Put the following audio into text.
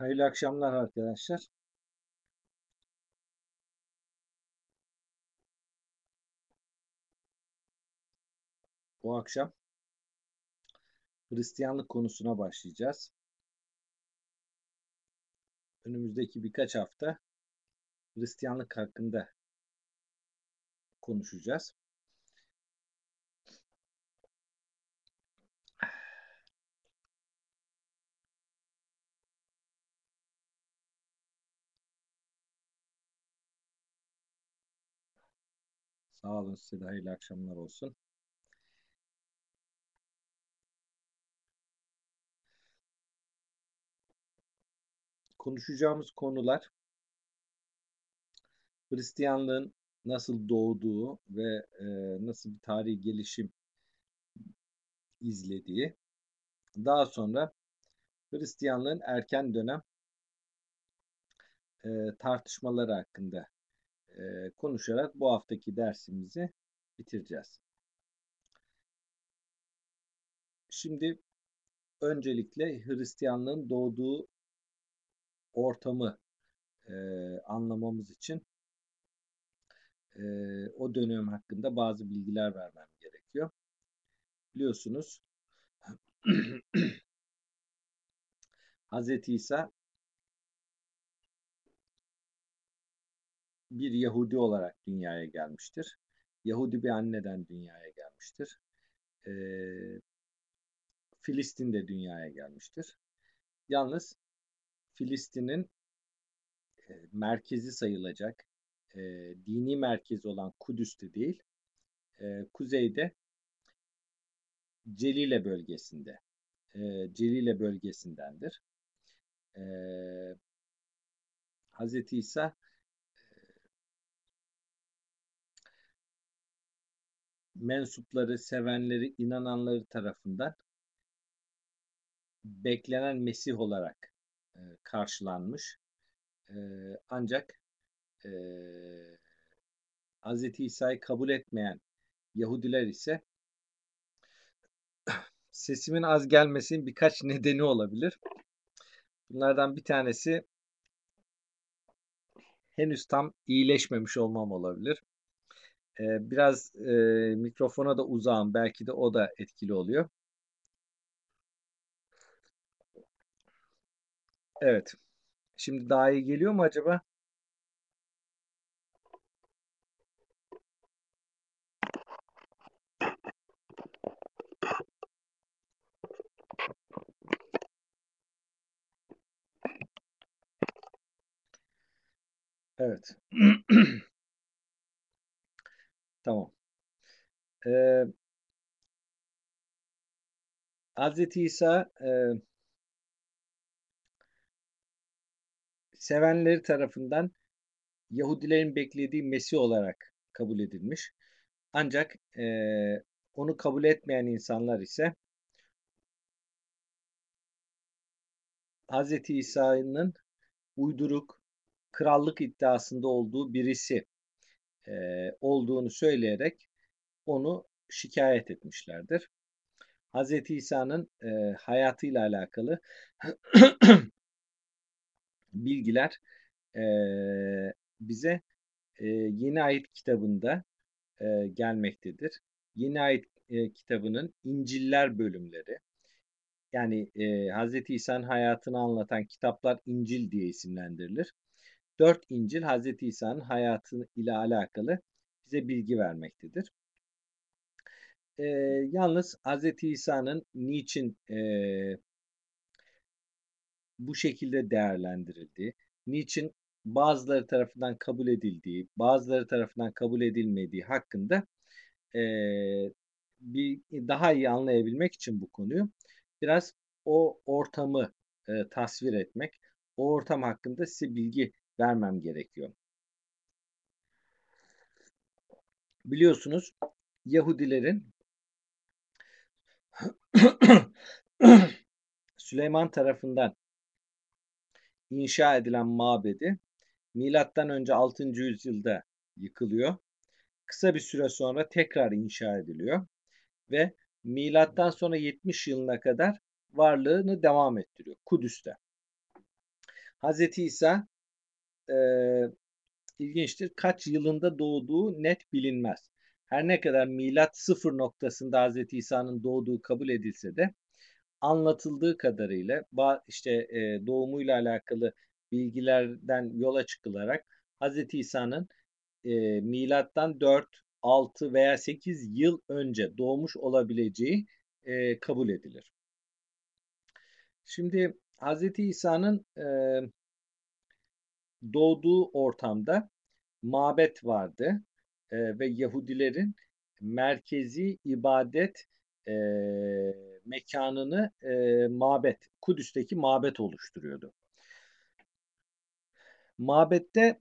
Hayırlı akşamlar arkadaşlar. Bu akşam Hristiyanlık konusuna başlayacağız. Önümüzdeki birkaç hafta Hristiyanlık hakkında konuşacağız. Sağ olun size de hayırlı akşamlar olsun. Konuşacağımız konular Hristiyanlığın nasıl doğduğu ve e, nasıl bir tarihi gelişim izlediği. Daha sonra Hristiyanlığın erken dönem e, tartışmaları hakkında konuşarak bu haftaki dersimizi bitireceğiz. Şimdi öncelikle Hristiyanlığın doğduğu ortamı e, anlamamız için e, o dönem hakkında bazı bilgiler vermem gerekiyor. Biliyorsunuz Hz. İsa bir Yahudi olarak dünyaya gelmiştir. Yahudi bir anneden dünyaya gelmiştir. E, Filistin'de dünyaya gelmiştir. Yalnız Filistin'in e, merkezi sayılacak e, dini merkezi olan Kudüs'te değil, e, kuzeyde Celile bölgesinde, e, Celile bölgesindendir. E, Hz. İsa mensupları, sevenleri, inananları tarafından beklenen Mesih olarak e, karşılanmış. E, ancak e, Hz. İsa'yı kabul etmeyen Yahudiler ise sesimin az gelmesinin birkaç nedeni olabilir. Bunlardan bir tanesi henüz tam iyileşmemiş olmam olabilir. Ee, biraz e, mikrofona da uzağım. Belki de o da etkili oluyor. Evet. Şimdi daha iyi geliyor mu acaba? Evet. Tamam. Ee, Hz. İsa e, sevenleri tarafından Yahudilerin beklediği Mesih olarak kabul edilmiş. Ancak e, onu kabul etmeyen insanlar ise Hz. İsa'nın uyduruk krallık iddiasında olduğu birisi e, olduğunu söyleyerek onu şikayet etmişlerdir. Hz. İsa'nın e, hayatıyla alakalı bilgiler e, bize e, Yeni Ayet kitabında e, gelmektedir. Yeni Ayet e, kitabının İnciller bölümleri, yani e, Hz. İsa'nın hayatını anlatan kitaplar İncil diye isimlendirilir. Dört İncil Hz. İsa'nın hayatı ile alakalı bize bilgi vermektedir. E, yalnız Hz. İsa'nın niçin e, bu şekilde değerlendirildiği, niçin bazıları tarafından kabul edildiği, bazıları tarafından kabul edilmediği hakkında e, bir daha iyi anlayabilmek için bu konuyu biraz o ortamı e, tasvir etmek, o ortam hakkında size bilgi vermem gerekiyor. Biliyorsunuz Yahudilerin Süleyman tarafından inşa edilen mabedi milattan önce 6. yüzyılda yıkılıyor. Kısa bir süre sonra tekrar inşa ediliyor ve milattan sonra 70 yılına kadar varlığını devam ettiriyor Kudüs'te. Hazreti İsa e, ilginçtir. Kaç yılında doğduğu net bilinmez. Her ne kadar milat sıfır noktasında Hazreti İsa'nın doğduğu kabul edilse de anlatıldığı kadarıyla işte e, doğumuyla alakalı bilgilerden yola çıkılarak Hazreti İsa'nın e, milattan 4, 6 veya 8 yıl önce doğmuş olabileceği e, kabul edilir. Şimdi Hazreti İsa'nın e, doğduğu ortamda mabet vardı e, ve Yahudilerin merkezi ibadet e, mekanını e, mabet, Kudüs'teki mabet oluşturuyordu. Mabette